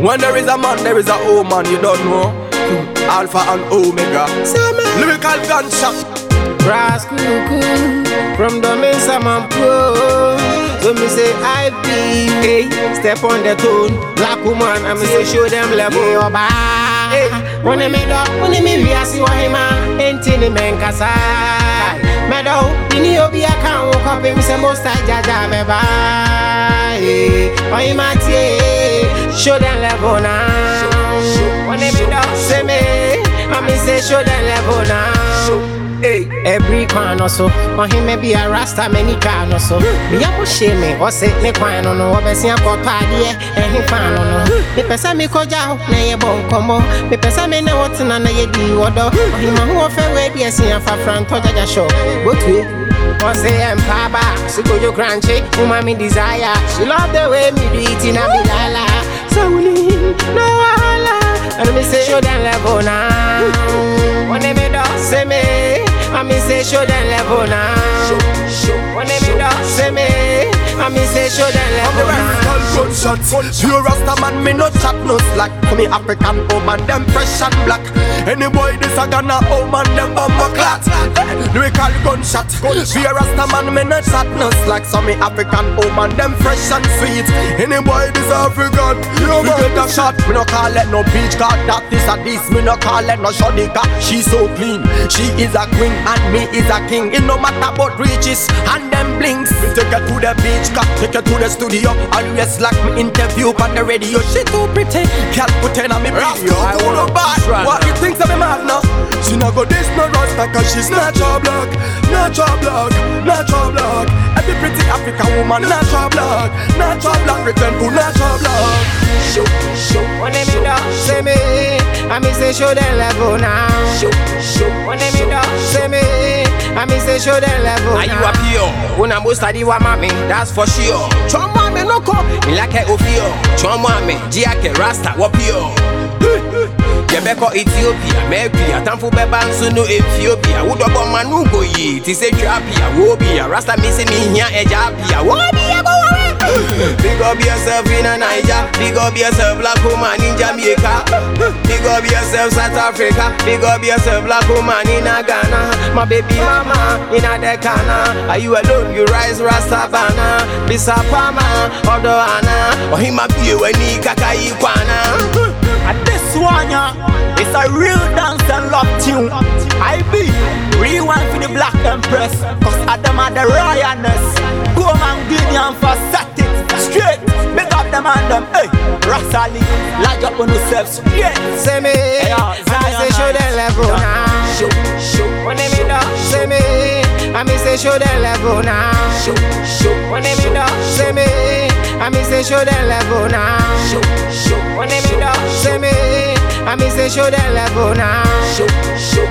When there is a man, there is a woman, you don't know. Alpha and Omega. Lyrical gunshot. Brass cuckoo from the Mesa man pro. So me say I be hey, step on the tone. Black woman, I me say show them level. Oh, hey, oba. Hey, when me do, when me we see what him enti ni men kasa. Me do, ini obi aka wo kopi me say most I jaja me ba. Hey, oh him atie, show them level now. When me do, say me, I me say show them level now. Hey, every kwan also. On him may be a rasta many can also. Me a push me, or say me kwan no no, obesi a ko padie, and he fan no. Me pesa me ko ja, na ye bon komo. Me pesa me na what na na ye di wodo. Him a who fe we bi esi afa front to jaja show. Go to or say empaba, she go you crunchy, woman me desire. She love the way me do it in a bilala. We no wahala. And me say show them level now. When they me do say me, I me say show them level now. When they me do say me, I me say show them level now. Gunshots, pure Rasta man, me no chat no slack. Me African woman, them fresh and black. Any boy this a Ghana woman, them bumbo clat. Lyrical gunshot, pure Rasta man, me no chat no slack. So me African woman, them fresh and sweet. Any boy this African, you a shot. Me no call it no beach card, that this a this. Me no call it no shodika. She so clean, she is a queen and me is a king. It no matter about riches and them blinks. Me take her to the beach, car, take her to the studio. Always like me interview on the radio. She too pretty, can't put her on me radio. I no bad. What you think of me mad now? She no go this no rasta cause she's natural black, natural black, natural black. Every pretty African woman natural black, natural black return to natural black. Show, show. When they me do say me, I me say show them level oh, now. Show, show. When they me do say me, I me say show them level Are oh, you a pure? Una mo study wa mami, that's for sure. Choma me no ko, mi like ofio. Oh, Choma me, jiake rasta wa pure. Yɛbɛkɔ ethiopia mɛpia tamfo bɛba nso no ethiopia wodɔbɔ ma no go yie te sɛ twapia wɔbia rasta me se mehia agya apia wɔbia bɔwɔwe Big up yourself in a Niger, big up yourself black woman in Jamaica, big up yourself South Africa, big up yourself black woman in a Ghana, my baby mama in a Decana. Are you alone? You rise Rastabana, Bisapama, Odoana, or him up you and Kakai Kwana. And this one, yeah, it's a real dance and love tune. I be rewind for the Black Empress, cause Adam are the royalness. Go man, Gideon for set straight. Big up them and them, hey, Rasali, lodge up on yourself straight. Say me, Yeah, I say show them ah. level now. Show, show, When they me do say me, I me say show them level now. show, show, When they me do say me, I me say show them level now. show, show, When they me say me, I me say show them level now. show, show,